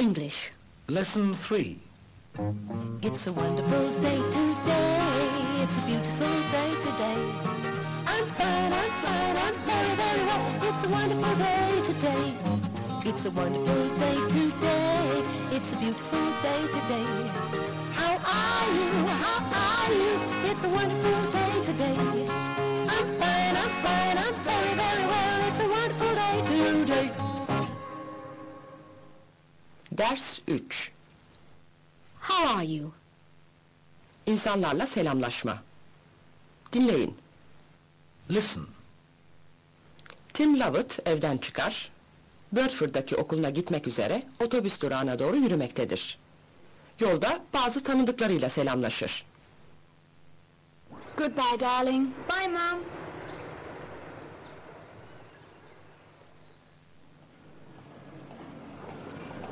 English. Lesson 3. It's a wonderful day today. It's a beautiful day today. I'm fine, I'm fine, I'm very, very well. It's a wonderful day today. It's a wonderful day today. It's a beautiful day today. How are you? How are you? It's a wonderful day today. Ders 3. How are you? İnsanlarla selamlaşma. Dinleyin. Listen. Tim Lovett evden çıkar. Birdford'daki okuluna gitmek üzere otobüs durağına doğru yürümektedir. Yolda bazı tanıdıklarıyla selamlaşır. Goodbye, darling. Bye, Mum.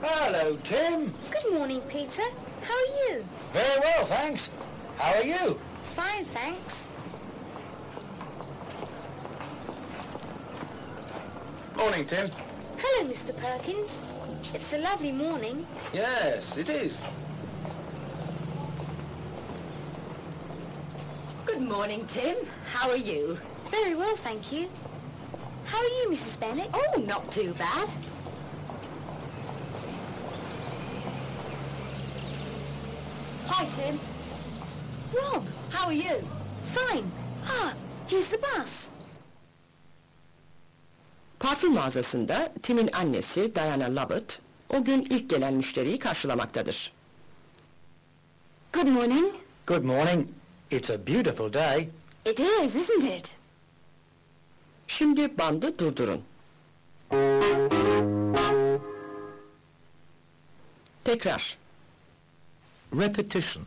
Hello, Tim. Good morning, Peter. How are you? Very well, thanks. How are you? Fine, thanks. Morning, Tim. Hello, Mr. Perkins. It's a lovely morning. Yes, it is. Good morning, Tim. How are you? Very well, thank you. How are you, Mrs. Bennett? Oh, not too bad. Hi, Tim. Rob, how are you? Fine. Ah, here's the bus. Parfüm mağazasında Tim'in annesi Diana Lovett o gün ilk gelen müşteriyi karşılamaktadır. Good morning. Good morning. It's a beautiful day. It is, isn't it? Şimdi bandı durdurun. Tekrar. Repetition.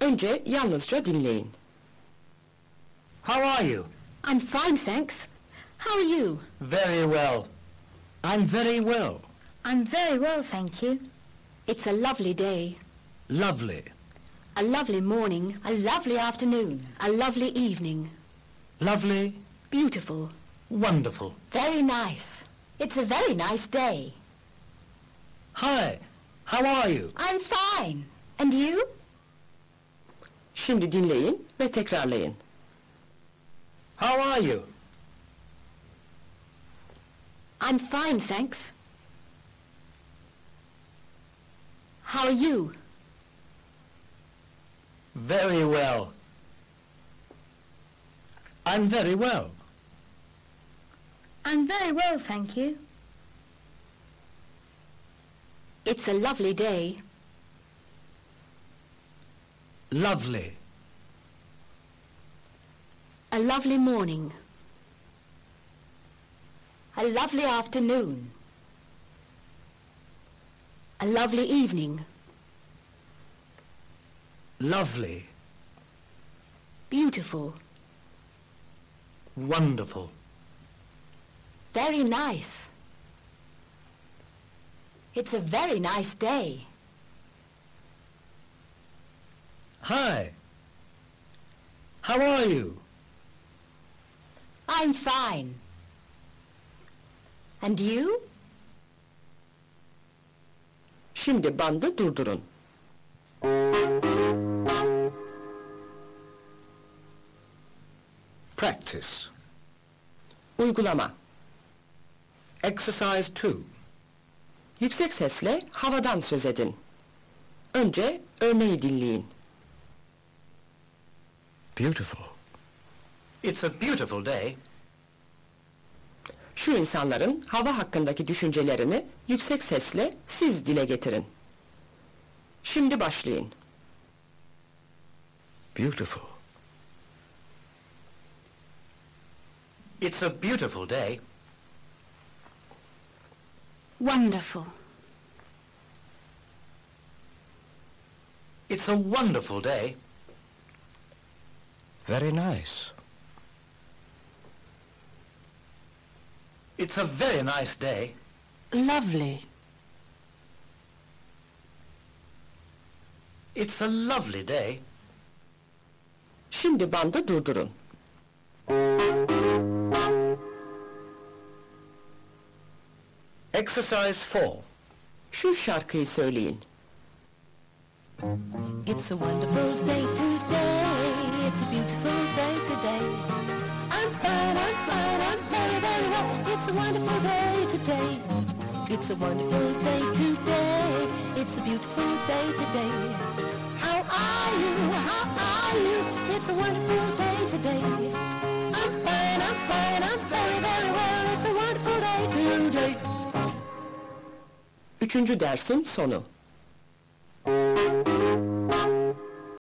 Önce yalnızca dinleyin. How are you? I'm fine, thanks. How are you? Very well. I'm very well. I'm very well, thank you. It's a lovely day. Lovely. A lovely morning. A lovely afternoon. A lovely evening. Lovely. Beautiful. Wonderful. Very nice. It's a very nice day. Hi. How are you? I'm fine. And you? Şimdi dinleyin ve tekrarlayın. How are you? I'm fine, thanks. How are you? Very well. I'm very well. I'm very well, thank you. It's a lovely day. Lovely. A lovely morning. A lovely afternoon. A lovely evening. Lovely. Beautiful. Wonderful. Very nice. It's a very nice day. Hi. How are you? I'm fine. And you? Şimdi bandı durdurun. Practice. Uygulama. Exercise 2. Yüksek sesle havadan söz edin. Önce örneği dinleyin. Beautiful. It's a beautiful day. Şu insanların hava hakkındaki düşüncelerini yüksek sesle siz dile getirin. Şimdi başlayın. Beautiful. It's a beautiful day. Wonderful. It's a wonderful day. Very nice. It's a very nice day. Lovely. It's a lovely day. Şimdi bandı durdurun. Exercise 4. Şu şarkıyı söyleyin. It's a wonderful day today. It's a beautiful day today. I'm fine, I'm fine, I'm very, very well. It's a wonderful day today. It's a wonderful day today. It's a beautiful day today. How are you? How are you? It's a wonderful day today. I'm fine, I'm fine, Üçüncü dersin sonu.